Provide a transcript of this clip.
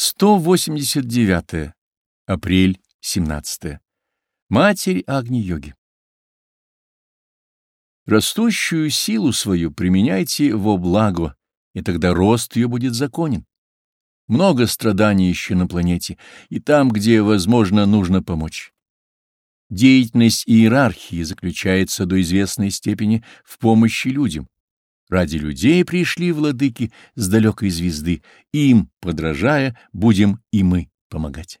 189. Апрель, 17. Матерь Агни-йоги. Растущую силу свою применяйте во благо, и тогда рост ее будет законен. Много страданий еще на планете, и там, где, возможно, нужно помочь. Деятельность иерархии заключается до известной степени в помощи людям, ради людей пришли владыки с далекой звезды, им, подражая, будем и мы помогать.